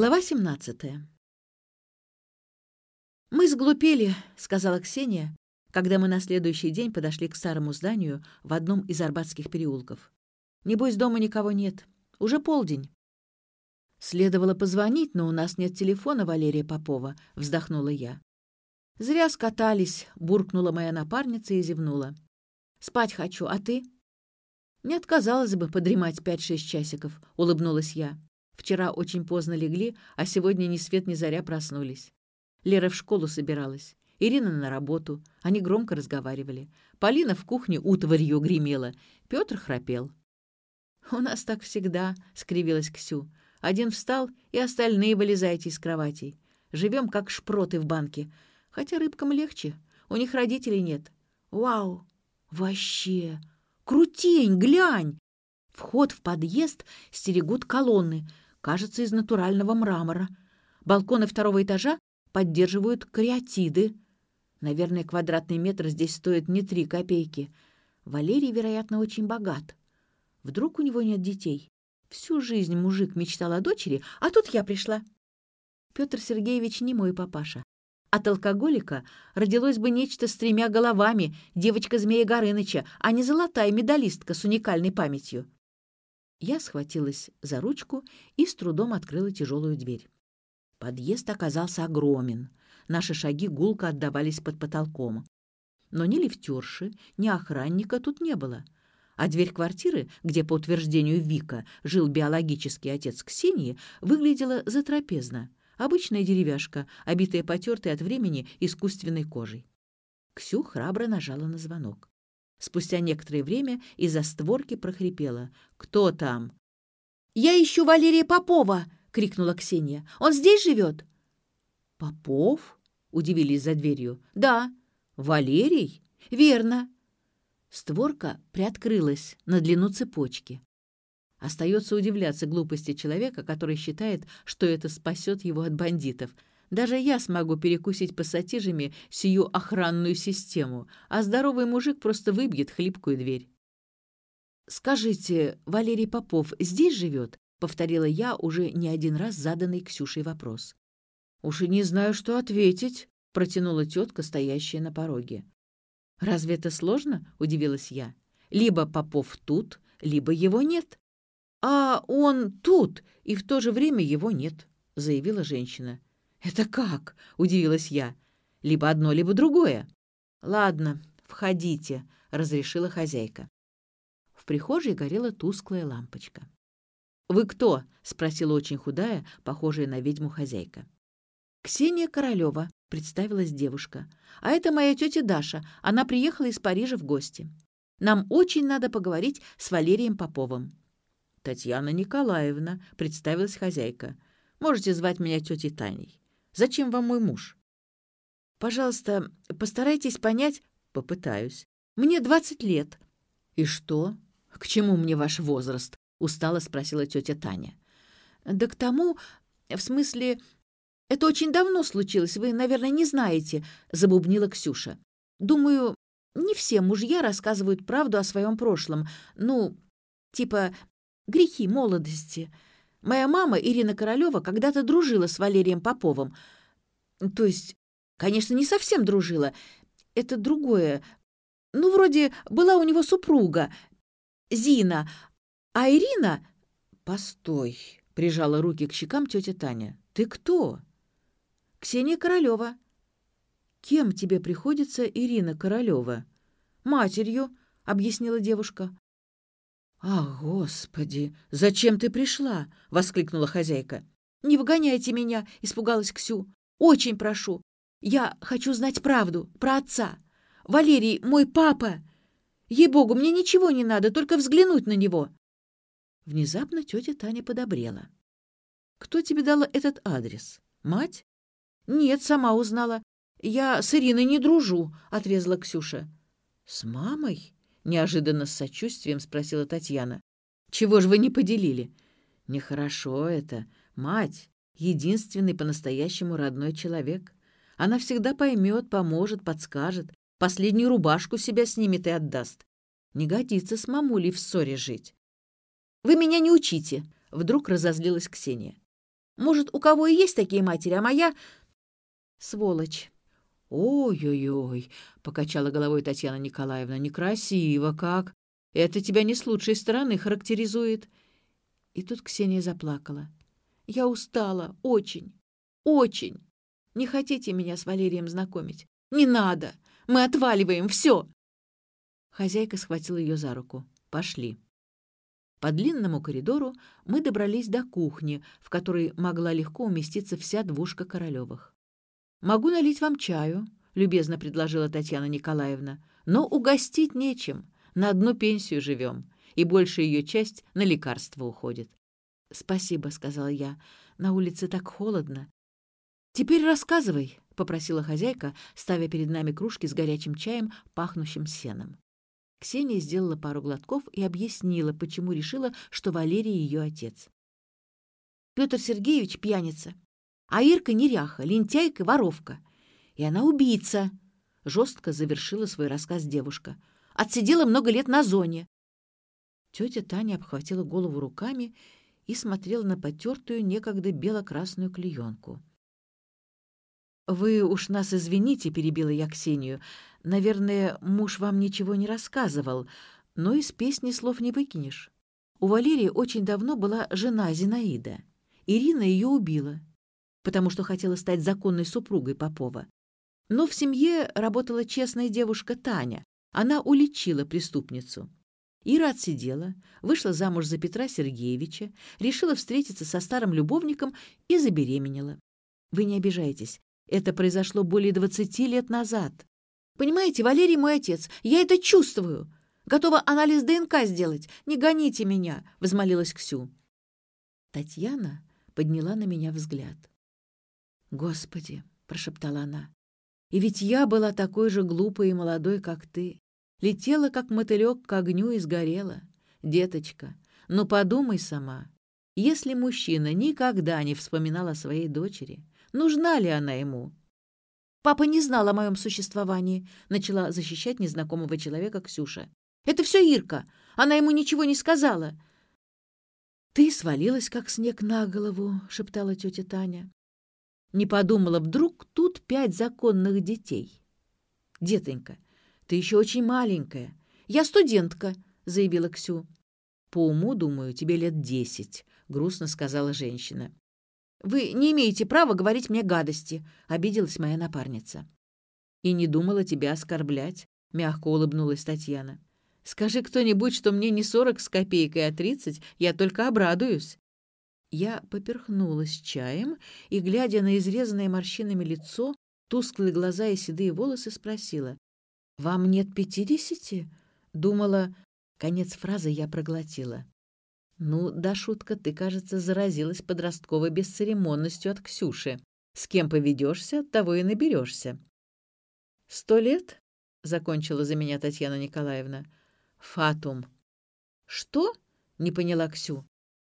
Глава 17 «Мы сглупели», — сказала Ксения, когда мы на следующий день подошли к старому зданию в одном из арбатских переулков. «Небось, дома никого нет. Уже полдень». «Следовало позвонить, но у нас нет телефона Валерия Попова», — вздохнула я. «Зря скатались», — буркнула моя напарница и зевнула. «Спать хочу, а ты?» «Не отказалась бы подремать пять-шесть часиков», — улыбнулась я. Вчера очень поздно легли, а сегодня ни свет ни заря проснулись. Лера в школу собиралась. Ирина на работу. Они громко разговаривали. Полина в кухне утварью гремела. Петр храпел. «У нас так всегда», — скривилась Ксю. «Один встал, и остальные вылезайте из кроватей. Живем, как шпроты в банке. Хотя рыбкам легче. У них родителей нет. Вау! Вообще! Крутень, глянь!» Вход в подъезд стерегут колонны — кажется, из натурального мрамора. Балконы второго этажа поддерживают кариатиды. Наверное, квадратный метр здесь стоит не три копейки. Валерий, вероятно, очень богат. Вдруг у него нет детей? Всю жизнь мужик мечтал о дочери, а тут я пришла. Петр Сергеевич не мой папаша. От алкоголика родилось бы нечто с тремя головами, девочка Змея Горыныча, а не золотая медалистка с уникальной памятью. Я схватилась за ручку и с трудом открыла тяжелую дверь. Подъезд оказался огромен. Наши шаги гулко отдавались под потолком. Но ни лифтерши, ни охранника тут не было. А дверь квартиры, где, по утверждению Вика, жил биологический отец Ксении, выглядела затрапезно. Обычная деревяшка, обитая потертой от времени искусственной кожей. Ксю храбро нажала на звонок. Спустя некоторое время из-за створки прохрипела. «Кто там?» «Я ищу Валерия Попова!» — крикнула Ксения. «Он здесь живет?» «Попов?» — удивились за дверью. «Да». «Валерий?» «Верно». Створка приоткрылась на длину цепочки. Остается удивляться глупости человека, который считает, что это спасет его от бандитов — даже я смогу перекусить пассатижами сию охранную систему, а здоровый мужик просто выбьет хлипкую дверь. «Скажите, Валерий Попов здесь живет?» — повторила я уже не один раз заданный Ксюшей вопрос. «Уж и не знаю, что ответить», — протянула тетка, стоящая на пороге. «Разве это сложно?» — удивилась я. «Либо Попов тут, либо его нет». «А он тут, и в то же время его нет», — заявила женщина. «Это как?» — удивилась я. «Либо одно, либо другое». «Ладно, входите», — разрешила хозяйка. В прихожей горела тусклая лампочка. «Вы кто?» — спросила очень худая, похожая на ведьму хозяйка. «Ксения Королева», — представилась девушка. «А это моя тетя Даша. Она приехала из Парижа в гости. Нам очень надо поговорить с Валерием Поповым». «Татьяна Николаевна», — представилась хозяйка. «Можете звать меня тетей Таней». Зачем вам мой муж?» «Пожалуйста, постарайтесь понять...» «Попытаюсь. Мне двадцать лет». «И что? К чему мне ваш возраст?» — устало спросила тетя Таня. «Да к тому... В смысле... Это очень давно случилось, вы, наверное, не знаете», — забубнила Ксюша. «Думаю, не все мужья рассказывают правду о своем прошлом. Ну, типа грехи молодости. Моя мама, Ирина Королева, когда-то дружила с Валерием Поповым. То есть, конечно, не совсем дружила. Это другое. Ну, вроде была у него супруга, Зина. А Ирина... Постой, прижала руки к щекам тетя Таня. Ты кто? Ксения Королева. Кем тебе приходится Ирина Королева? Матерью, объяснила девушка. «Ах, Господи! Зачем ты пришла?» — воскликнула хозяйка. «Не выгоняйте меня!» — испугалась Ксю. «Очень прошу! Я хочу знать правду про отца. Валерий, мой папа! Ей-богу, мне ничего не надо, только взглянуть на него!» Внезапно тетя Таня подобрела. «Кто тебе дала этот адрес? Мать?» «Нет, сама узнала. Я с Ириной не дружу», — отрезала Ксюша. «С мамой?» — неожиданно с сочувствием спросила Татьяна. «Чего же вы не поделили?» «Нехорошо это. Мать — единственный по-настоящему родной человек. Она всегда поймет, поможет, подскажет, последнюю рубашку себя снимет и отдаст. Не годится с мамулей в ссоре жить». «Вы меня не учите!» — вдруг разозлилась Ксения. Может, у кого и есть такие матери, а моя — сволочь. «Ой-ой-ой», — покачала головой Татьяна Николаевна, — «некрасиво как. Это тебя не с лучшей стороны характеризует». И тут Ксения заплакала. «Я устала, очень, очень. Не хотите меня с Валерием знакомить? Не надо. Мы отваливаем, все!» Хозяйка схватила ее за руку. «Пошли». По длинному коридору мы добрались до кухни, в которой могла легко уместиться вся двушка Королевых. «Могу налить вам чаю», — любезно предложила Татьяна Николаевна. «Но угостить нечем. На одну пенсию живем, и большая ее часть на лекарства уходит». «Спасибо», — сказала я. «На улице так холодно». «Теперь рассказывай», — попросила хозяйка, ставя перед нами кружки с горячим чаем, пахнущим сеном. Ксения сделала пару глотков и объяснила, почему решила, что Валерий ее отец. Петр Сергеевич пьяница, а Ирка неряха, лентяйка, воровка. И она убийца, — жестко завершила свой рассказ девушка. Отсидела много лет на зоне. Тетя Таня обхватила голову руками и смотрела на потертую некогда бело-красную клеенку. «Вы уж нас извините», — перебила я Ксению. «Наверное, муж вам ничего не рассказывал, но из песни слов не выкинешь. У Валерии очень давно была жена Зинаида. Ирина ее убила, потому что хотела стать законной супругой Попова. Но в семье работала честная девушка Таня. Она уличила преступницу. Ира отсидела, вышла замуж за Петра Сергеевича, решила встретиться со старым любовником и забеременела. Вы не обижайтесь, это произошло более двадцати лет назад. Понимаете, Валерий мой отец, я это чувствую. Готова анализ ДНК сделать. Не гоните меня, — возмолилась Ксю. Татьяна подняла на меня взгляд. «Господи!» — прошептала она. «И ведь я была такой же глупой и молодой, как ты. Летела, как мотылек, к огню и сгорела. Деточка, ну подумай сама. Если мужчина никогда не вспоминал о своей дочери, Нужна ли она ему? «Папа не знал о моем существовании», — начала защищать незнакомого человека Ксюша. «Это все Ирка. Она ему ничего не сказала». «Ты свалилась, как снег на голову», — шептала тетя Таня. «Не подумала, вдруг тут пять законных детей». «Детонька, ты еще очень маленькая». «Я студентка», — заявила Ксю. «По уму, думаю, тебе лет десять», — грустно сказала женщина. «Вы не имеете права говорить мне гадости», — обиделась моя напарница. «И не думала тебя оскорблять», — мягко улыбнулась Татьяна. «Скажи кто-нибудь, что мне не сорок с копейкой, а тридцать, я только обрадуюсь». Я поперхнулась чаем и, глядя на изрезанное морщинами лицо, тусклые глаза и седые волосы, спросила. «Вам нет пятидесяти?» Думала... Конец фразы я проглотила. «Ну, да, шутка, ты, кажется, заразилась подростковой бесцеремонностью от Ксюши. С кем поведешься, того и наберешься». «Сто лет?» — закончила за меня Татьяна Николаевна. «Фатум». «Что?» — не поняла Ксю.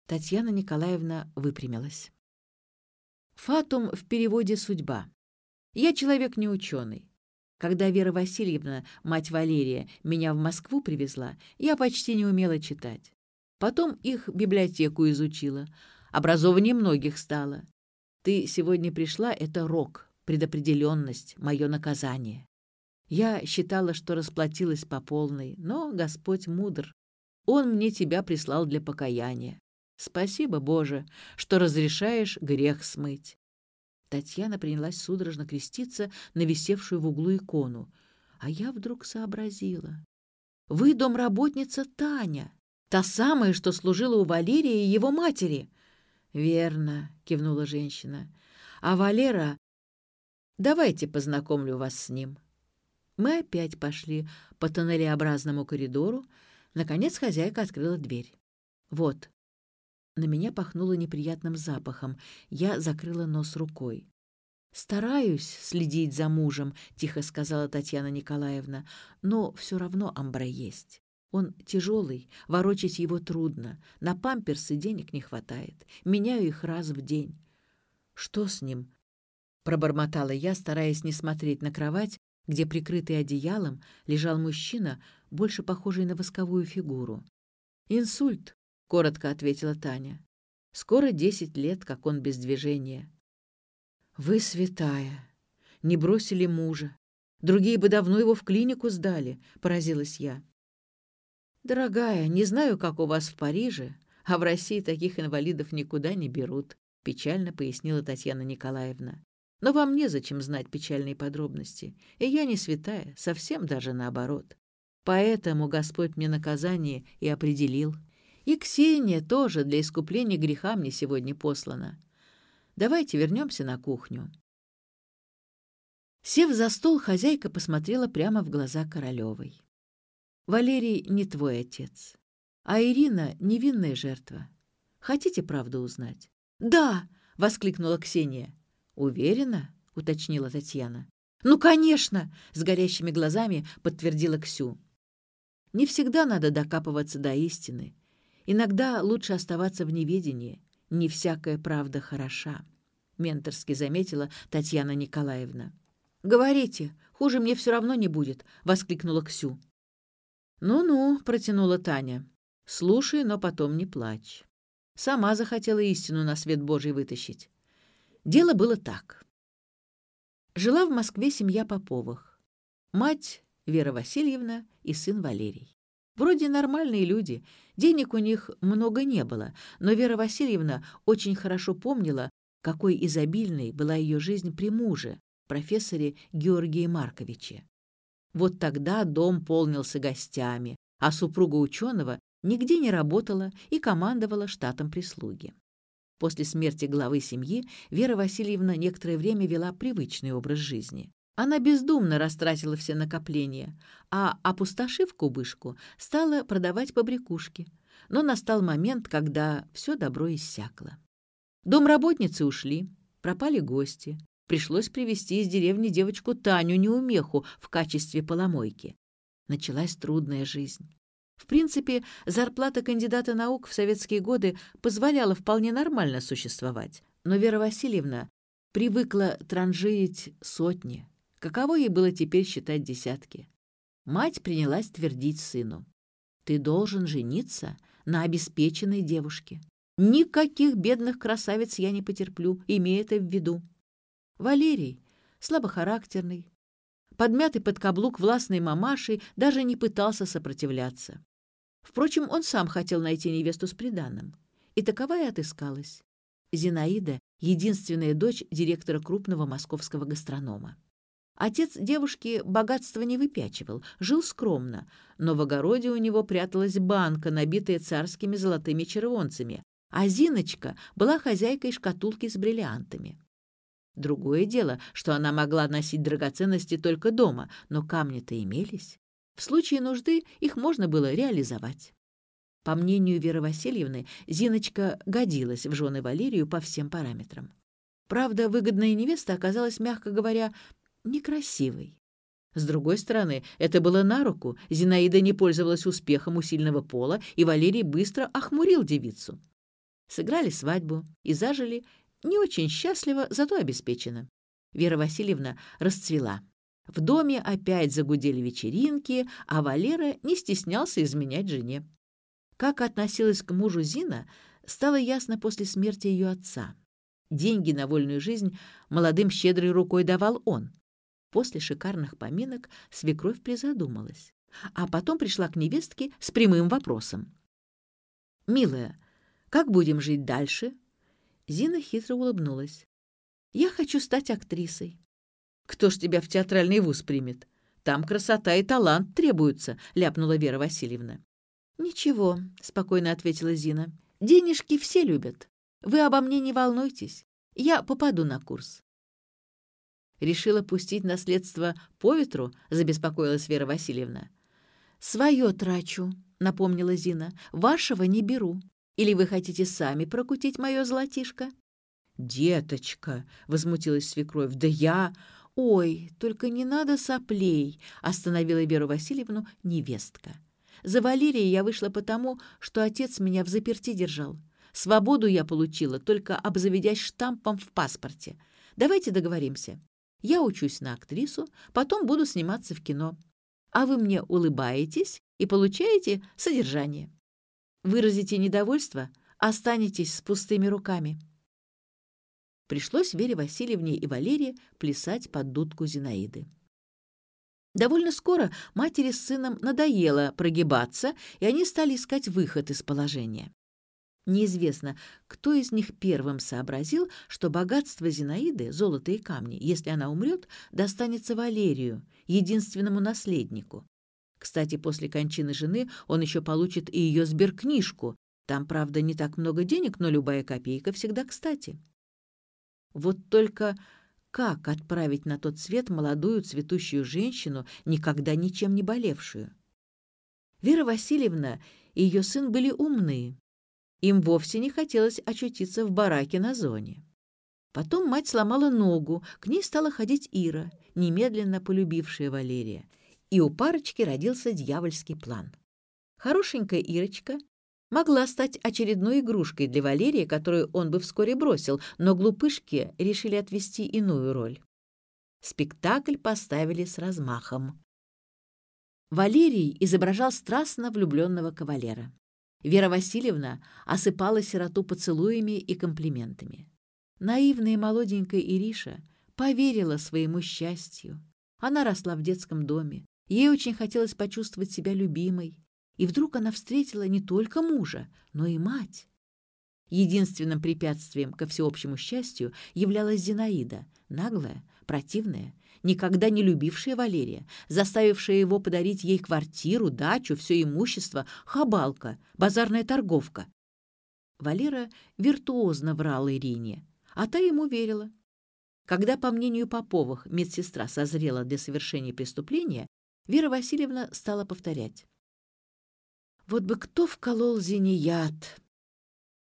Татьяна Николаевна выпрямилась. «Фатум в переводе «судьба». Я человек не ученый. Когда Вера Васильевна, мать Валерия, меня в Москву привезла, я почти не умела читать. Потом их библиотеку изучила. Образование многих стало. Ты сегодня пришла — это рок, предопределенность, мое наказание. Я считала, что расплатилась по полной, но Господь мудр. Он мне тебя прислал для покаяния. Спасибо, Боже, что разрешаешь грех смыть. Татьяна принялась судорожно креститься на висевшую в углу икону. А я вдруг сообразила. Вы домработница Таня. Та самая, что служила у Валерия и его матери. Верно, кивнула женщина. А Валера... Давайте познакомлю вас с ним. Мы опять пошли по тоннелеобразному коридору. Наконец хозяйка открыла дверь. Вот. На меня пахнуло неприятным запахом. Я закрыла нос рукой. «Стараюсь следить за мужем», — тихо сказала Татьяна Николаевна, «но все равно амбре есть». Он тяжелый, ворочать его трудно, на памперсы денег не хватает, меняю их раз в день. Что с ним? Пробормотала я, стараясь не смотреть на кровать, где, прикрытый одеялом, лежал мужчина, больше похожий на восковую фигуру. «Инсульт», — коротко ответила Таня. Скоро десять лет, как он без движения. Вы святая. Не бросили мужа. Другие бы давно его в клинику сдали, поразилась я. Дорогая, не знаю, как у вас в Париже, а в России таких инвалидов никуда не берут, печально пояснила Татьяна Николаевна. Но вам незачем знать печальные подробности, и я не святая, совсем даже наоборот. Поэтому Господь мне наказание и определил. И Ксения тоже для искупления греха мне сегодня послана. Давайте вернемся на кухню. Сев за стол, хозяйка посмотрела прямо в глаза Королевой. «Валерий не твой отец, а Ирина — невинная жертва. Хотите правду узнать?» «Да!» — воскликнула Ксения. «Уверена?» — уточнила Татьяна. «Ну, конечно!» — с горящими глазами подтвердила Ксю. «Не всегда надо докапываться до истины. Иногда лучше оставаться в неведении. Не всякая правда хороша», — менторски заметила Татьяна Николаевна. «Говорите, хуже мне все равно не будет», — воскликнула Ксю. «Ну-ну», — протянула Таня. «Слушай, но потом не плачь. Сама захотела истину на свет Божий вытащить. Дело было так. Жила в Москве семья Поповых. Мать Вера Васильевна и сын Валерий. Вроде нормальные люди, денег у них много не было, но Вера Васильевна очень хорошо помнила, какой изобильной была ее жизнь при муже, профессоре Георгии Марковиче. Вот тогда дом полнился гостями, а супруга ученого нигде не работала и командовала штатом прислуги. После смерти главы семьи Вера Васильевна некоторое время вела привычный образ жизни. Она бездумно растратила все накопления, а, опустошив кубышку, стала продавать побрякушки. Но настал момент, когда все добро иссякло. Домработницы ушли, пропали гости, Пришлось привезти из деревни девочку Таню Неумеху в качестве поломойки. Началась трудная жизнь. В принципе, зарплата кандидата наук в советские годы позволяла вполне нормально существовать. Но Вера Васильевна привыкла транжирить сотни. Каково ей было теперь считать десятки? Мать принялась твердить сыну. «Ты должен жениться на обеспеченной девушке. Никаких бедных красавиц я не потерплю, имея это в виду. Валерий, слабохарактерный, подмятый под каблук властной мамашей, даже не пытался сопротивляться. Впрочем, он сам хотел найти невесту с приданным. И таковая отыскалась. Зинаида — единственная дочь директора крупного московского гастронома. Отец девушки богатства не выпячивал, жил скромно, но в огороде у него пряталась банка, набитая царскими золотыми червонцами, а Зиночка была хозяйкой шкатулки с бриллиантами. Другое дело, что она могла носить драгоценности только дома, но камни-то имелись. В случае нужды их можно было реализовать. По мнению Веры Васильевны, Зиночка годилась в жены Валерию по всем параметрам. Правда, выгодная невеста оказалась, мягко говоря, некрасивой. С другой стороны, это было на руку, Зинаида не пользовалась успехом у сильного пола, и Валерий быстро охмурил девицу. Сыграли свадьбу и зажили не очень счастлива, зато обеспечена. Вера Васильевна расцвела. В доме опять загудели вечеринки, а Валера не стеснялся изменять жене. Как относилась к мужу Зина, стало ясно после смерти ее отца. Деньги на вольную жизнь молодым щедрой рукой давал он. После шикарных поминок свекровь призадумалась, а потом пришла к невестке с прямым вопросом. «Милая, как будем жить дальше?» Зина хитро улыбнулась. «Я хочу стать актрисой». «Кто ж тебя в театральный вуз примет? Там красота и талант требуются», — ляпнула Вера Васильевна. «Ничего», — спокойно ответила Зина. «Денежки все любят. Вы обо мне не волнуйтесь. Я попаду на курс». «Решила пустить наследство по ветру?» — забеспокоилась Вера Васильевна. «Свое трачу», — напомнила Зина. «Вашего не беру. Или вы хотите сами прокутить мое золотишко?» «Деточка!» — возмутилась свекровь. «Да я...» «Ой, только не надо соплей!» — остановила Веру Васильевну невестка. «За Валерия я вышла потому, что отец меня в заперти держал. Свободу я получила, только обзаведясь штампом в паспорте. Давайте договоримся. Я учусь на актрису, потом буду сниматься в кино. А вы мне улыбаетесь и получаете содержание. Выразите недовольство, останетесь с пустыми руками. Пришлось Вере Васильевне и Валерии плясать под дудку Зинаиды. Довольно скоро матери с сыном надоело прогибаться, и они стали искать выход из положения. Неизвестно, кто из них первым сообразил, что богатство Зинаиды, золото и камни, если она умрет, достанется Валерию, единственному наследнику. Кстати, после кончины жены он еще получит и ее сберкнижку. Там, правда, не так много денег, но любая копейка всегда кстати. Вот только как отправить на тот свет молодую цветущую женщину, никогда ничем не болевшую? Вера Васильевна и ее сын были умные, им вовсе не хотелось очутиться в бараке на зоне. Потом мать сломала ногу, к ней стала ходить Ира, немедленно полюбившая Валерия. И у парочки родился дьявольский план. Хорошенькая Ирочка могла стать очередной игрушкой для Валерия, которую он бы вскоре бросил, но глупышки решили отвести иную роль. Спектакль поставили с размахом. Валерий изображал страстно влюбленного кавалера. Вера Васильевна осыпала сироту поцелуями и комплиментами. Наивная молоденькая Ириша поверила своему счастью. Она росла в детском доме, ей очень хотелось почувствовать себя любимой, и вдруг она встретила не только мужа, но и мать. Единственным препятствием ко всеобщему счастью являлась Зинаида, наглая, противная никогда не любившая Валерия, заставившая его подарить ей квартиру, дачу, все имущество, хабалка, базарная торговка. Валера виртуозно врал Ирине, а та ему верила. Когда, по мнению Поповых, медсестра созрела для совершения преступления, Вера Васильевна стала повторять. «Вот бы кто вколол зинеяд!»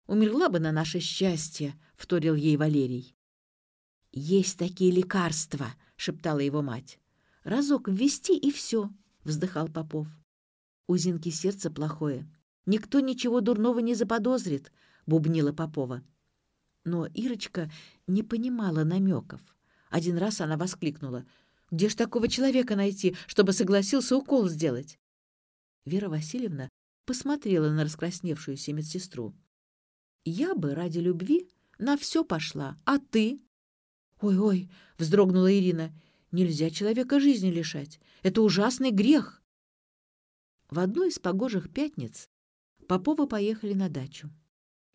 «Умерла бы на наше счастье», — вторил ей Валерий. «Есть такие лекарства», — шептала его мать. «Разок ввести, и все», — вздыхал Попов. «У Зинки сердце плохое. Никто ничего дурного не заподозрит», — бубнила Попова. Но Ирочка не понимала намеков. Один раз она воскликнула. «Где ж такого человека найти, чтобы согласился укол сделать?» Вера Васильевна посмотрела на раскрасневшуюся медсестру. «Я бы ради любви на все пошла, а ты?» «Ой-ой!» — вздрогнула Ирина. «Нельзя человека жизни лишать. Это ужасный грех!» В одну из погожих пятниц Попова поехали на дачу.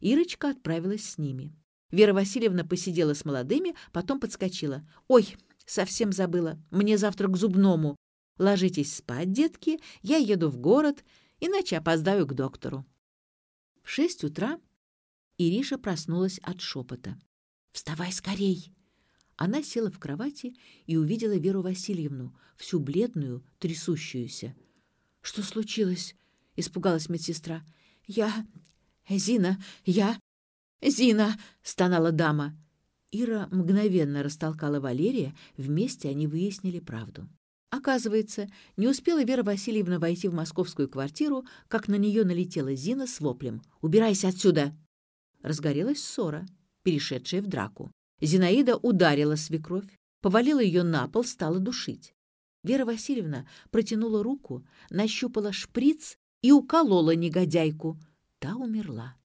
Ирочка отправилась с ними. Вера Васильевна посидела с молодыми, потом подскочила. «Ой, совсем забыла. Мне завтра к зубному. Ложитесь спать, детки, я еду в город, иначе опоздаю к доктору». В шесть утра Ириша проснулась от шепота. «Вставай скорей!» Она села в кровати и увидела Веру Васильевну, всю бледную, трясущуюся. «Что случилось?» — испугалась медсестра. «Я... Зина... Я... Зина!» — стонала дама. Ира мгновенно растолкала Валерия, вместе они выяснили правду. Оказывается, не успела Вера Васильевна войти в московскую квартиру, как на нее налетела Зина с воплем. «Убирайся отсюда!» Разгорелась ссора, перешедшая в драку. Зинаида ударила свекровь, повалила ее на пол, стала душить. Вера Васильевна протянула руку, нащупала шприц и уколола негодяйку. Та умерла.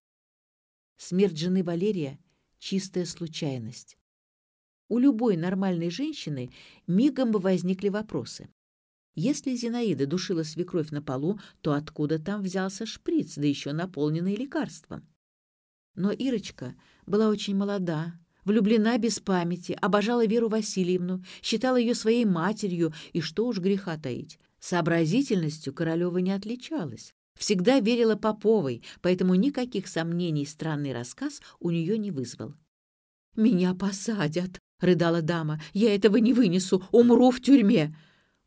Смерть жены Валерия — чистая случайность. У любой нормальной женщины мигом бы возникли вопросы. Если Зинаида душила свекровь на полу, то откуда там взялся шприц, да еще наполненный лекарством? Но Ирочка была очень молода, влюблена без памяти, обожала Веру Васильевну, считала ее своей матерью, и что уж греха таить. Сообразительностью Королева не отличалась. Всегда верила Поповой, поэтому никаких сомнений странный рассказ у нее не вызвал. «Меня посадят», — рыдала дама. «Я этого не вынесу, умру в тюрьме».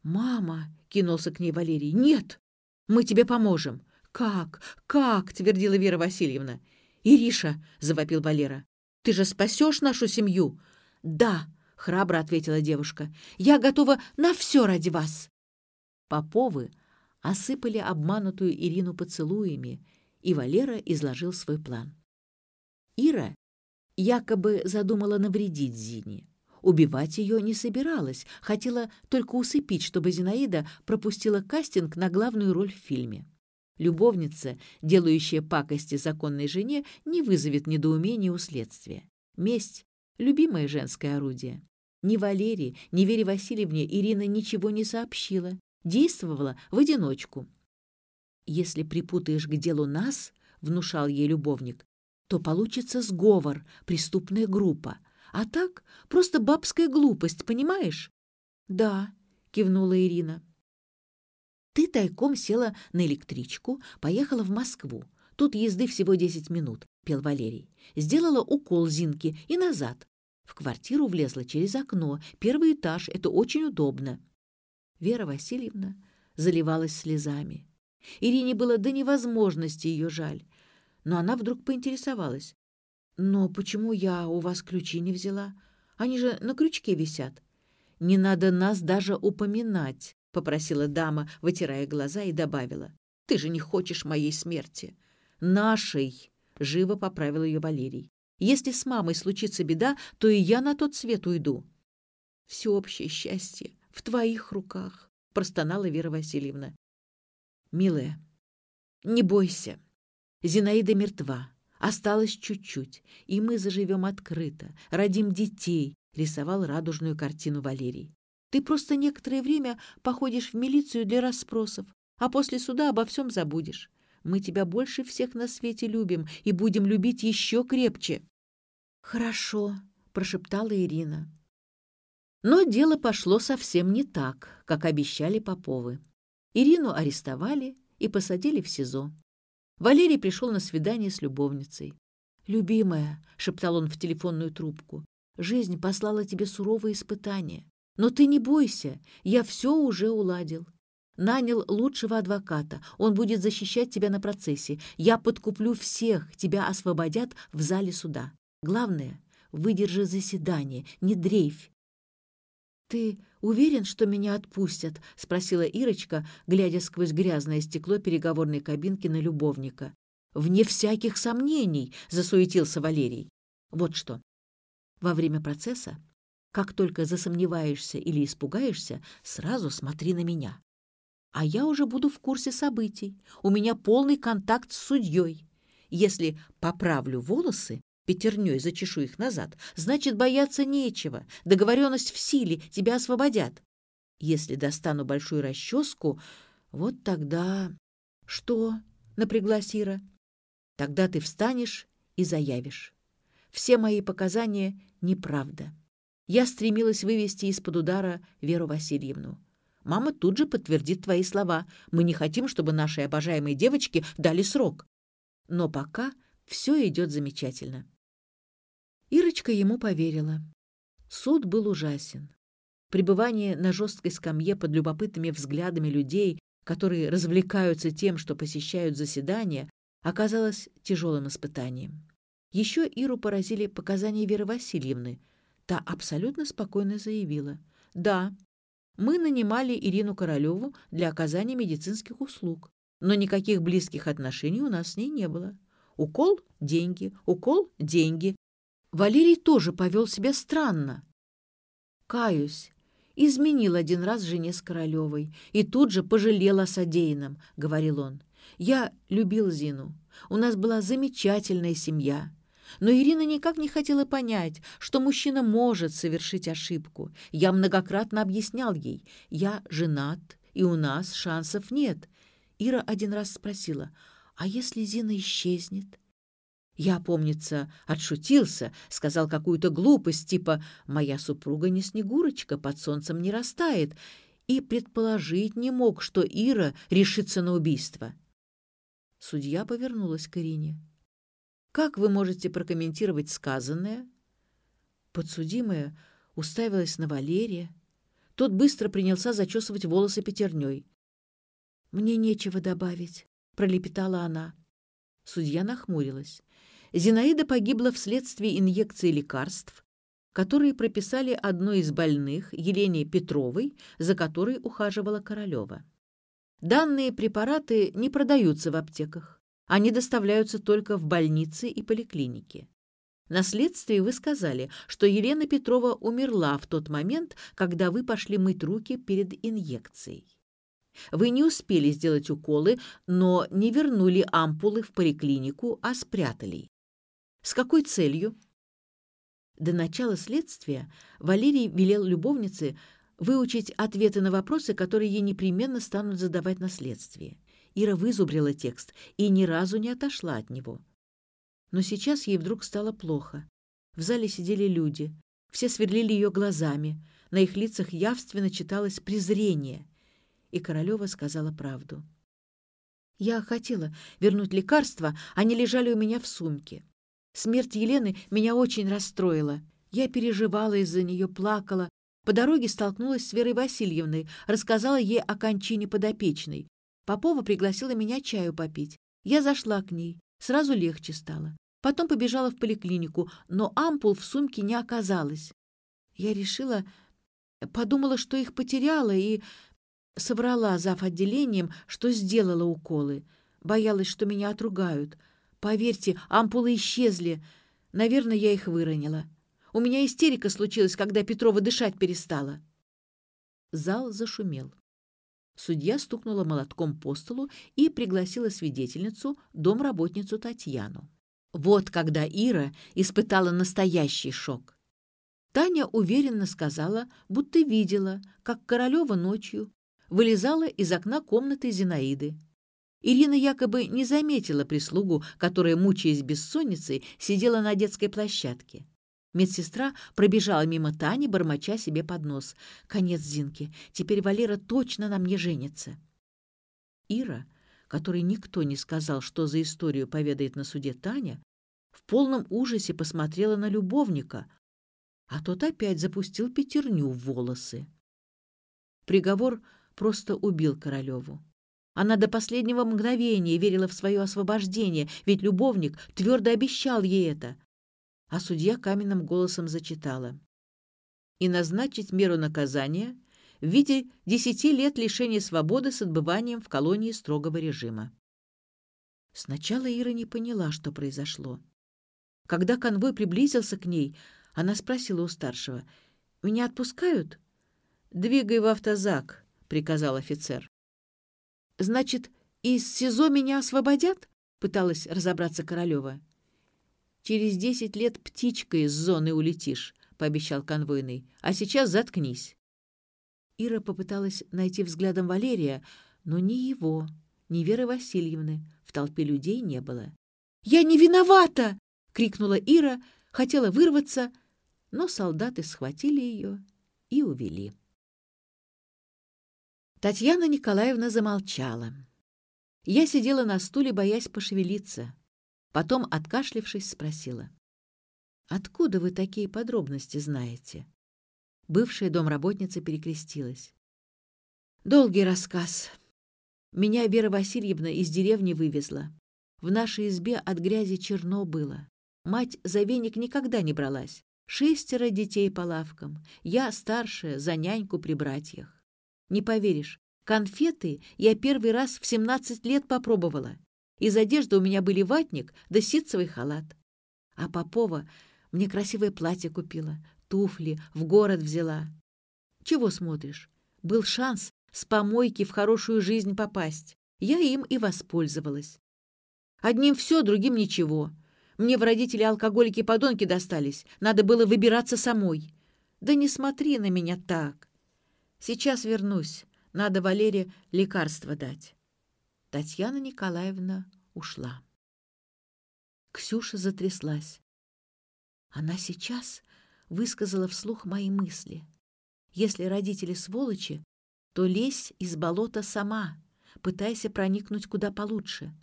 «Мама», — кинулся к ней Валерий, — «нет, мы тебе поможем». «Как? Как?» — твердила Вера Васильевна. «Ириша», — завопил Валера, ты же спасешь нашу семью?» «Да», — храбро ответила девушка, — «я готова на все ради вас». Поповы осыпали обманутую Ирину поцелуями, и Валера изложил свой план. Ира якобы задумала навредить Зине. Убивать ее не собиралась, хотела только усыпить, чтобы Зинаида пропустила кастинг на главную роль в фильме. Любовница, делающая пакости законной жене, не вызовет недоумения у следствия. Месть — любимое женское орудие. Ни Валерии, ни Вере Васильевне Ирина ничего не сообщила, действовала в одиночку. «Если припутаешь к делу нас, — внушал ей любовник, — то получится сговор, преступная группа. А так просто бабская глупость, понимаешь?» «Да», — кивнула Ирина. Ты тайком села на электричку, поехала в Москву. Тут езды всего десять минут, пел Валерий. Сделала укол Зинки и назад. В квартиру влезла через окно. Первый этаж, это очень удобно. Вера Васильевна заливалась слезами. Ирине было до невозможности ее жаль. Но она вдруг поинтересовалась. «Но почему я у вас ключи не взяла? Они же на крючке висят». «Не надо нас даже упоминать», — попросила дама, вытирая глаза, и добавила. «Ты же не хочешь моей смерти». «Нашей», — живо поправил ее Валерий. «Если с мамой случится беда, то и я на тот свет уйду». «Всеобщее счастье в твоих руках», — простонала Вера Васильевна. «Милая, не бойся. Зинаида мертва. Осталось чуть-чуть, и мы заживем открыто, родим детей», — рисовал радужную картину Валерий. Ты просто некоторое время походишь в милицию для расспросов, а после суда обо всем забудешь. Мы тебя больше всех на свете любим и будем любить еще крепче». «Хорошо», — прошептала Ирина. Но дело пошло совсем не так, как обещали Поповы. Ирину арестовали и посадили в СИЗО. Валерий пришел на свидание с любовницей. «Любимая», — шептал он в телефонную трубку, — «жизнь послала тебе суровые испытания. Но ты не бойся, я все уже уладил. Нанял лучшего адвоката, он будет защищать тебя на процессе. Я подкуплю всех, тебя освободят в зале суда. Главное, выдержи заседание, не дрейфь. «Ты уверен, что меня отпустят?» — спросила Ирочка, глядя сквозь грязное стекло переговорной кабинки на любовника. «Вне всяких сомнений!» — засуетился Валерий. «Вот что. Во время процесса как только засомневаешься или испугаешься, сразу смотри на меня. А я уже буду в курсе событий. У меня полный контакт с судьей. Если поправлю волосы, пятерней зачешу их назад, значит, бояться нечего. Договоренность в силе, тебя освободят. Если достану большую расческу, вот тогда... Что? — напряглась Ира. Тогда ты встанешь и заявишь. Все мои показания — неправда. Я стремилась вывести из-под удара Веру Васильевну. Мама тут же подтвердит твои слова. Мы не хотим, чтобы наши обожаемые девочки дали срок. Но пока все идет замечательно. Ирочка ему поверила. Суд был ужасен. Пребывание на жесткой скамье под любопытными взглядами людей, которые развлекаются тем, что посещают заседания, оказалось тяжелым испытанием. Еще Иру поразили показания Веры Васильевны, Та абсолютно спокойно заявила. «Да, мы нанимали Ирину Королеву для оказания медицинских услуг, но никаких близких отношений у нас с ней не было. Укол — деньги, укол — деньги. Валерий тоже повел себя странно. Каюсь, изменил один раз жене с Королевой и тут же пожалел о содеянном, — говорил он. Я любил Зину. У нас была замечательная семья. Но Ирина никак не хотела понять, что мужчина может совершить ошибку. Я многократно объяснял ей, я женат, и у нас шансов нет. Ира один раз спросила, а если Зина исчезнет? Я, помнится, отшутился, сказал какую-то глупость, типа «моя супруга не Снегурочка, под солнцем не растает», и предположить не мог, что Ира решится на убийство. Судья повернулась к Ирине. Как вы можете прокомментировать сказанное?» Подсудимая уставилась на Валерия. Тот быстро принялся зачесывать волосы пятерней. «Мне нечего добавить», — пролепетала она. Судья нахмурилась. Зинаида погибла вследствие инъекции лекарств, которые прописали одной из больных, Елене Петровой, за которой ухаживала Королева. Данные препараты не продаются в аптеках. Они доставляются только в больницы и поликлиники. На следствии вы сказали, что Елена Петрова умерла в тот момент, когда вы пошли мыть руки перед инъекцией. Вы не успели сделать уколы, но не вернули ампулы в поликлинику, а спрятали. С какой целью? До начала следствия Валерий велел любовнице выучить ответы на вопросы, которые ей непременно станут задавать на следствии. Ира вызубрила текст и ни разу не отошла от него. Но сейчас ей вдруг стало плохо. В зале сидели люди. Все сверлили ее глазами. На их лицах явственно читалось презрение. И Королева сказала правду. «Я хотела вернуть лекарства, они лежали у меня в сумке. Смерть Елены меня очень расстроила. Я переживала из-за нее, плакала. По дороге столкнулась с Верой Васильевной, рассказала ей о кончине подопечной. Попова пригласила меня чаю попить. Я зашла к ней. Сразу легче стало. Потом побежала в поликлинику, но ампул в сумке не оказалось. Я решила, подумала, что их потеряла, и соврала зав. отделением, что сделала уколы. Боялась, что меня отругают. Поверьте, ампулы исчезли. Наверное, я их выронила. У меня истерика случилась, когда Петрова дышать перестала. Зал зашумел. Судья стукнула молотком по столу и пригласила свидетельницу, домработницу Татьяну. Вот когда Ира испытала настоящий шок. Таня уверенно сказала, будто видела, как Королева ночью вылезала из окна комнаты Зинаиды. Ирина якобы не заметила прислугу, которая, мучаясь бессонницей, сидела на детской площадке. Медсестра пробежала мимо Тани, бормоча себе под нос. «Конец Зинки. Теперь Валера точно на мне женится». Ира, которой никто не сказал, что за историю поведает на суде Таня, в полном ужасе посмотрела на любовника, а тот опять запустил пятерню в волосы. Приговор просто убил Королеву. Она до последнего мгновения верила в свое освобождение, ведь любовник твердо обещал ей это. А судья каменным голосом зачитала. «И назначить меру наказания в виде десяти лет лишения свободы с отбыванием в колонии строгого режима». Сначала Ира не поняла, что произошло. Когда конвой приблизился к ней, она спросила у старшего, «Меня отпускают?» «Двигай в автозак», — приказал офицер. «Значит, из СИЗО меня освободят?» — пыталась разобраться Королева. «Через десять лет птичкой из зоны улетишь», — пообещал конвойный. «А сейчас заткнись». Ира попыталась найти взглядом Валерия, но ни его, ни Веры Васильевны в толпе людей не было. «Я не виновата!» — крикнула Ира, хотела вырваться, но солдаты схватили ее и увели. Татьяна Николаевна замолчала. Я сидела на стуле, боясь пошевелиться. Потом, откашлившись, спросила. «Откуда вы такие подробности знаете?» Бывшая домработница перекрестилась. «Долгий рассказ. Меня Вера Васильевна из деревни вывезла. В нашей избе от грязи черно было. Мать за веник никогда не бралась. Шестеро детей по лавкам. Я старшая, за няньку при братьях. Не поверишь, конфеты я первый раз в 17 лет попробовала. Из одежды у меня были ватник да ситцевый халат. А Попова мне красивое платье купила, туфли, в город взяла. Чего смотришь? Был шанс с помойки в хорошую жизнь попасть. Я им и воспользовалась. Одним все, другим ничего. Мне в родители алкоголики-подонки достались. Надо было выбираться самой. Да не смотри на меня так. Сейчас вернусь. Надо Валере лекарство дать. Татьяна Николаевна ушла. Ксюша затряслась. Она сейчас высказала вслух мои мысли. Если родители сволочи, то лезь из болота сама, пытайся проникнуть куда получше.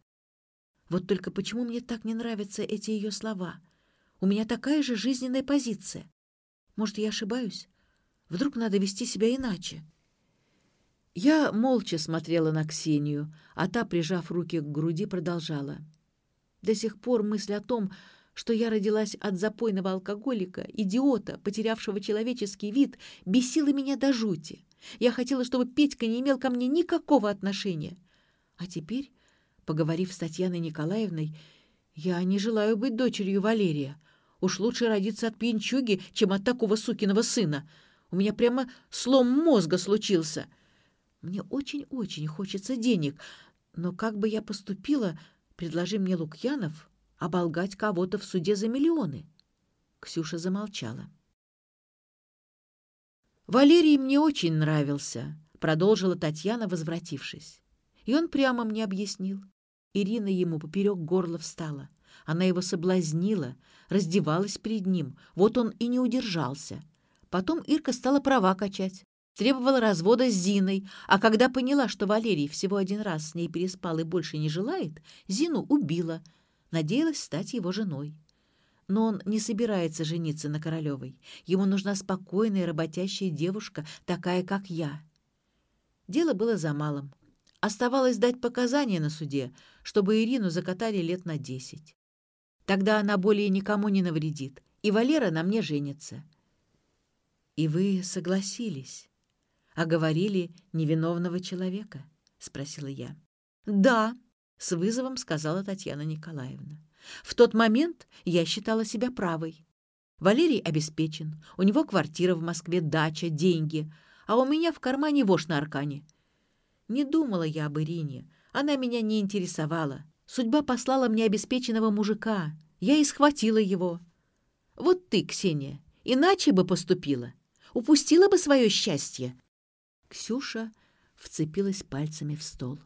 Вот только почему мне так не нравятся эти ее слова? У меня такая же жизненная позиция. Может, я ошибаюсь? Вдруг надо вести себя иначе? Я молча смотрела на Ксению, а та, прижав руки к груди, продолжала. До сих пор мысль о том, что я родилась от запойного алкоголика, идиота, потерявшего человеческий вид, бесила меня до жути. Я хотела, чтобы Петька не имел ко мне никакого отношения. А теперь, поговорив с Татьяной Николаевной, я не желаю быть дочерью Валерия. Уж лучше родиться от пьянчуги, чем от такого сукиного сына — у меня прямо слом мозга случился. Мне очень-очень хочется денег, но как бы я поступила, предложи мне Лукьянов оболгать кого-то в суде за миллионы?» Ксюша замолчала. «Валерий мне очень нравился», — продолжила Татьяна, возвратившись. И он прямо мне объяснил. Ирина ему поперек горла встала. Она его соблазнила, раздевалась перед ним. Вот он и не удержался. Потом Ирка стала права качать. Требовала развода с Зиной, а когда поняла, что Валерий всего один раз с ней переспал и больше не желает, Зину убила. Надеялась стать его женой. Но он не собирается жениться на Королевой. Ему нужна спокойная, работящая девушка, такая, как я. Дело было за малым. Оставалось дать показания на суде, чтобы Ирину закатали лет на десять. Тогда она более никому не навредит, и Валера на мне женится. «И вы согласились?» «А говорили невиновного человека?» — спросила я. «Да», — с вызовом сказала Татьяна Николаевна. «В тот момент я считала себя правой. Валерий обеспечен, у него квартира в Москве, дача, деньги, а у меня в кармане вошь на аркане. Не думала я об Ирине. Она меня не интересовала. Судьба послала мне обеспеченного мужика. Я и схватила его. Вот ты, Ксения, иначе бы поступила. Упустила бы свое счастье. Ксюша вцепилась пальцами в стол.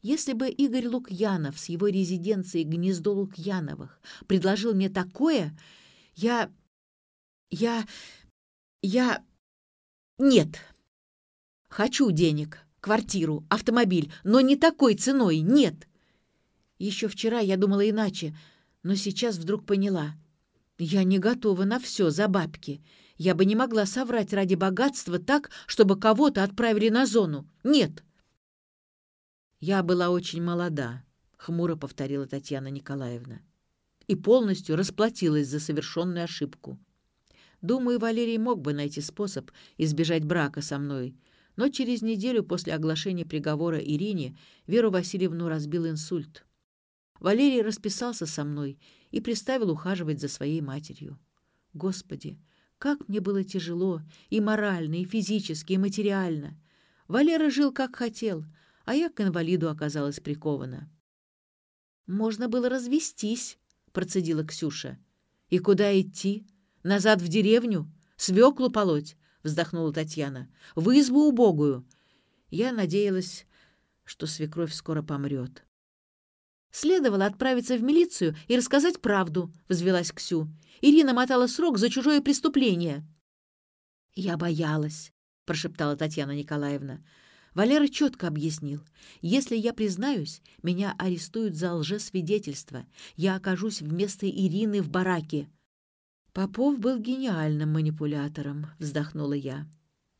Если бы Игорь Лукьянов с его резиденцией «Гнездо Лукьяновых» предложил мне такое, я... я... я... Нет, Хочу денег, квартиру, автомобиль, но не такой ценой, нет. Еще вчера я думала иначе, но сейчас вдруг поняла. Я не готова на все за бабки. Я бы не могла соврать ради богатства так, чтобы кого-то отправили на зону. Нет. Я была очень молода, хмуро повторила Татьяна Николаевна, и полностью расплатилась за совершенную ошибку. Думаю, Валерий мог бы найти способ избежать брака со мной, но через неделю после оглашения приговора Ирине Веру Васильевну разбил инсульт. Валерий расписался со мной и приставил ухаживать за своей матерью. Господи, как мне было тяжело и морально, и физически, и материально. Валера жил как хотел, а я к инвалиду оказалась прикована. «Можно было развестись», — процедила Ксюша. «И куда идти? Назад в деревню? Свеклу полоть? — вздохнула Татьяна. «В избу убогую!» Я надеялась, что свекровь скоро помрет. «Следовало отправиться в милицию и рассказать правду», — взвелась Ксю. «Ирина мотала срок за чужое преступление». «Я боялась», — прошептала Татьяна Николаевна. Валера четко объяснил. «Если я признаюсь, меня арестуют за лжесвидетельство. Я окажусь вместо Ирины в бараке». Попов был гениальным манипулятором, вздохнула я.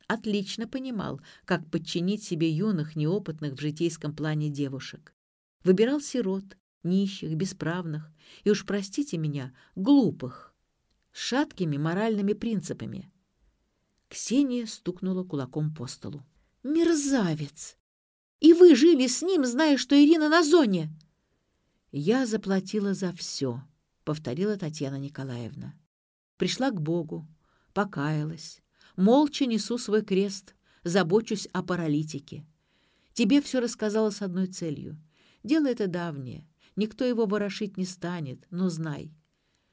Отлично понимал, как подчинить себе юных, неопытных в житейском плане девушек. Выбирал сирот, нищих, бесправных и, уж простите меня, глупых, шаткими моральными принципами. Ксения стукнула кулаком по столу. «Мерзавец! И вы жили с ним, зная, что Ирина на зоне!» «Я заплатила за все», — повторила Татьяна Николаевна. Пришла к Богу, покаялась. Молча несу свой крест, забочусь о паралитике. Тебе все рассказала с одной целью. Дело это давнее, никто его ворошить не станет, но знай.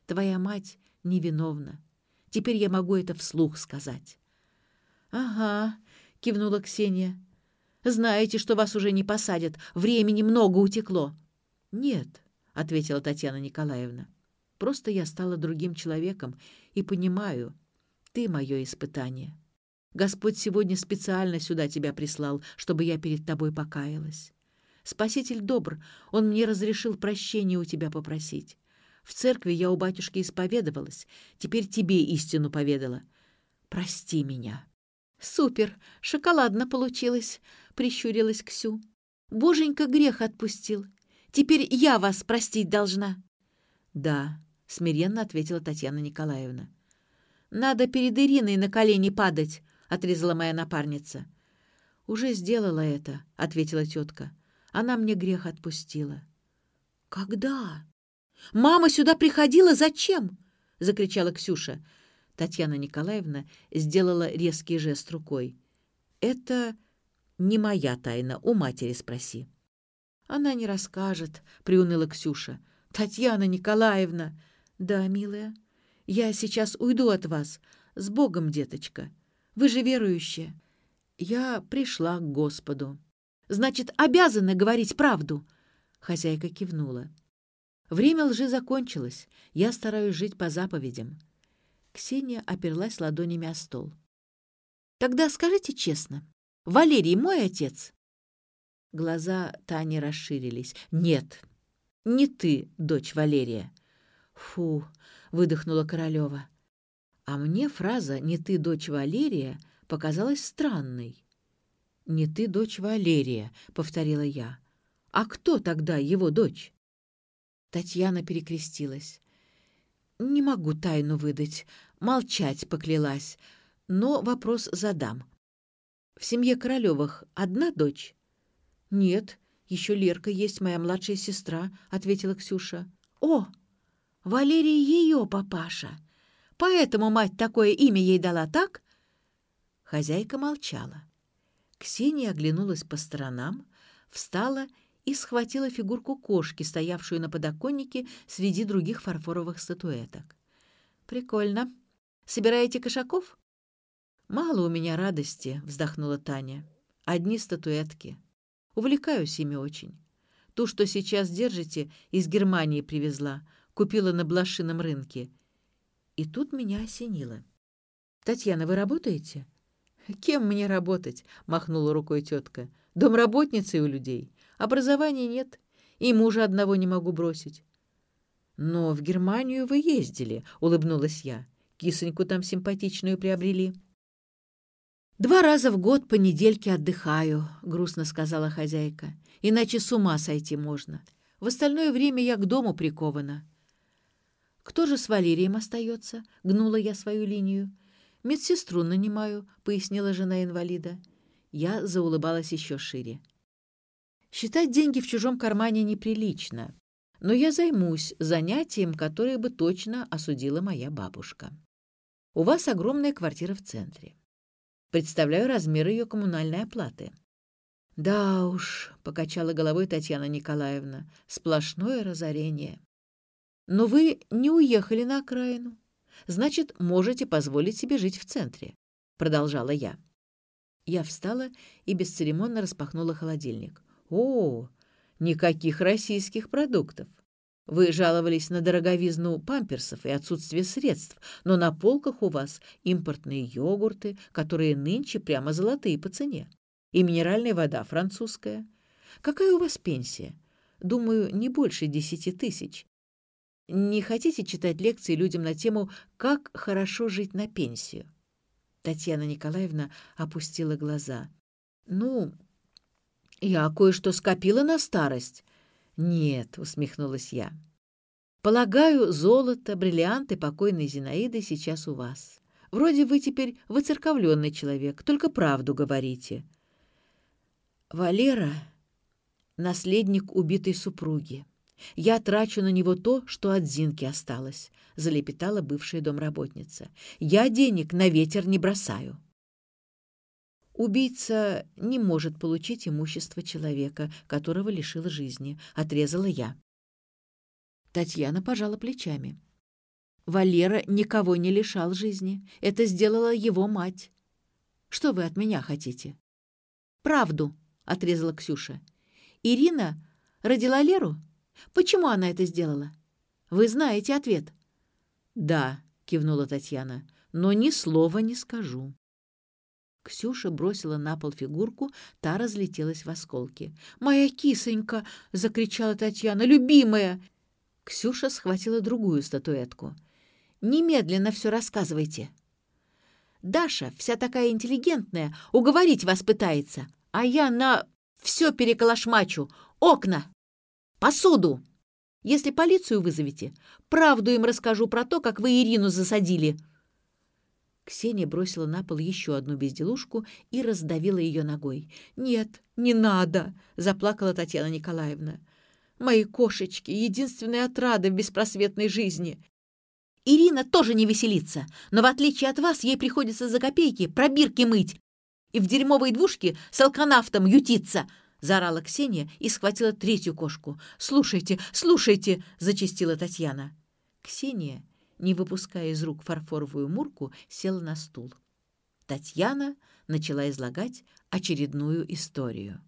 Твоя мать невиновна. Теперь я могу это вслух сказать. «Ага», — кивнула Ксения. «Знаете, что вас уже не посадят. Времени много утекло». «Нет», — ответила Татьяна Николаевна. Просто я стала другим человеком и понимаю, ты мое испытание. Господь сегодня специально сюда тебя прислал, чтобы я перед тобой покаялась. Спаситель добр, он мне разрешил прощения у тебя попросить. В церкви я у батюшки исповедовалась, теперь тебе истину поведала. Прости меня». «Супер! Шоколадно получилось!» — прищурилась Ксю. «Боженька грех отпустил. Теперь я вас простить должна». «Да, — смиренно ответила Татьяна Николаевна. «Надо перед Ириной на колени падать», — отрезала моя напарница. «Уже сделала это», — ответила тетка. «Она мне грех отпустила». «Когда?» «Мама сюда приходила? Зачем?» — закричала Ксюша. Татьяна Николаевна сделала резкий жест рукой. «Это Не моя тайна, у матери спроси. Она не расскажет, приуныла Ксюша. Татьяна Николаевна. Да, милая, я сейчас уйду от вас. С Богом, деточка. Вы же верующая. Я пришла к Господу. Значит, обязана говорить правду. Хозяйка кивнула. Время лжи закончилось. Я стараюсь жить по заповедям. Ксения оперлась ладонями о стол. Тогда скажите честно, Валерий мой отец? Глаза Тани расширились. Нет, не ты, дочь Валерия. Фу, выдохнула Королева. А мне фраза «не ты, дочь Валерия» показалась странной. «Не ты, дочь Валерия», — повторила я. «А кто тогда его дочь?» Татьяна перекрестилась. «Не могу тайну выдать, молчать поклялась, но вопрос задам. В семье Королевых одна дочь?» «Нет, еще Лерка есть, моя младшая сестра», — ответила Ксюша. «О, Валерий ее папаша! Поэтому мать такое имя ей дала, так?» Хозяйка молчала. Ксения оглянулась по сторонам, встала и схватила фигурку кошки, стоявшую на подоконнике среди других фарфоровых статуэток. «Прикольно. Собираете кошаков?» «Мало у меня радости», — вздохнула Таня. «Одни статуэтки. Увлекаюсь ими очень. Ту, что сейчас держите, из Германии привезла, купила на блошином рынке. И тут меня осенило. «Татьяна, вы работаете?» «Кем мне работать?» — махнула рукой тетка. «Домработницей у людей. Образования нет, и мужа одного не могу бросить». «Но в Германию вы ездили», — улыбнулась я. «Кисоньку там симпатичную приобрели». «Два раза в год по недельке отдыхаю», — грустно сказала хозяйка. «Иначе с ума сойти можно. В остальное время я к дому прикована». «Кто же с Валерием остается?» — гнула я свою линию. «Медсестру нанимаю», — пояснила жена инвалида. Я заулыбалась еще шире. «Считать деньги в чужом кармане неприлично, но я займусь занятием, которое бы точно осудила моя бабушка. У вас огромная квартира в центре. Представляю размер ее коммунальной оплаты». «Да уж», — покачала головой Татьяна Николаевна, — «сплошное разорение». «Но вы не уехали на окраину. Значит, можете позволить себе жить в центре», — продолжала я. Я встала и бесцеремонно распахнула холодильник. «О, никаких российских продуктов! Вы жаловались на дороговизну памперсов и отсутствие средств, но на полках у вас импортные йогурты, которые нынче прямо золотые по цене, и минеральная вода французская. Какая у вас пенсия? Думаю, не больше десяти тысяч. Не хотите читать лекции людям на тему «Как хорошо жить на пенсию»?» Татьяна Николаевна опустила глаза. «Ну, я кое-что скопила на старость». «Нет», — усмехнулась я. «Полагаю, золото, бриллианты покойной Зинаиды сейчас у вас. Вроде вы теперь выцерковленный человек, только правду говорите». «Валера — наследник убитой супруги. «Я трачу на него то, что от Зинки осталось», — залепетала бывшая домработница. «Я денег на ветер не бросаю». «Убийца не может получить имущество человека, которого лишил жизни», — отрезала я. Татьяна пожала плечами. «Валера никого не лишал жизни. Это сделала его мать. Что вы от меня хотите?» «Правду», — отрезала Ксюша. «Ирина родила Леру?» Почему она это сделала? Вы знаете ответ. Да, кивнула Татьяна, но ни слова не скажу. Ксюша бросила на пол фигурку, та разлетелась в осколки. «Моя кисонька!» — закричала Татьяна. «Любимая!» Ксюша схватила другую статуэтку. «Немедленно все рассказывайте!» «Даша, вся такая интеллигентная, уговорить вас пытается, а я на... все переколошмачу! Окна!» Посуду! Если полицию вызовете, правду им расскажу про то, как вы Ирину засадили». Ксения бросила на пол еще одну безделушку и раздавила ее ногой. «Нет, не надо!» — заплакала Татьяна Николаевна. «Мои кошечки — единственная отрада в беспросветной жизни!» «Ирина тоже не веселится, но в отличие от вас ей приходится за копейки пробирки мыть, и в дерьмовой двушке с алканавтом ютиться!» — заорала Ксения и схватила третью кошку. «Слушайте, слушайте!» — зачастила Татьяна. Ксения, не выпуская из рук фарфоровую мурку, села на стул. Татьяна начала излагать очередную историю.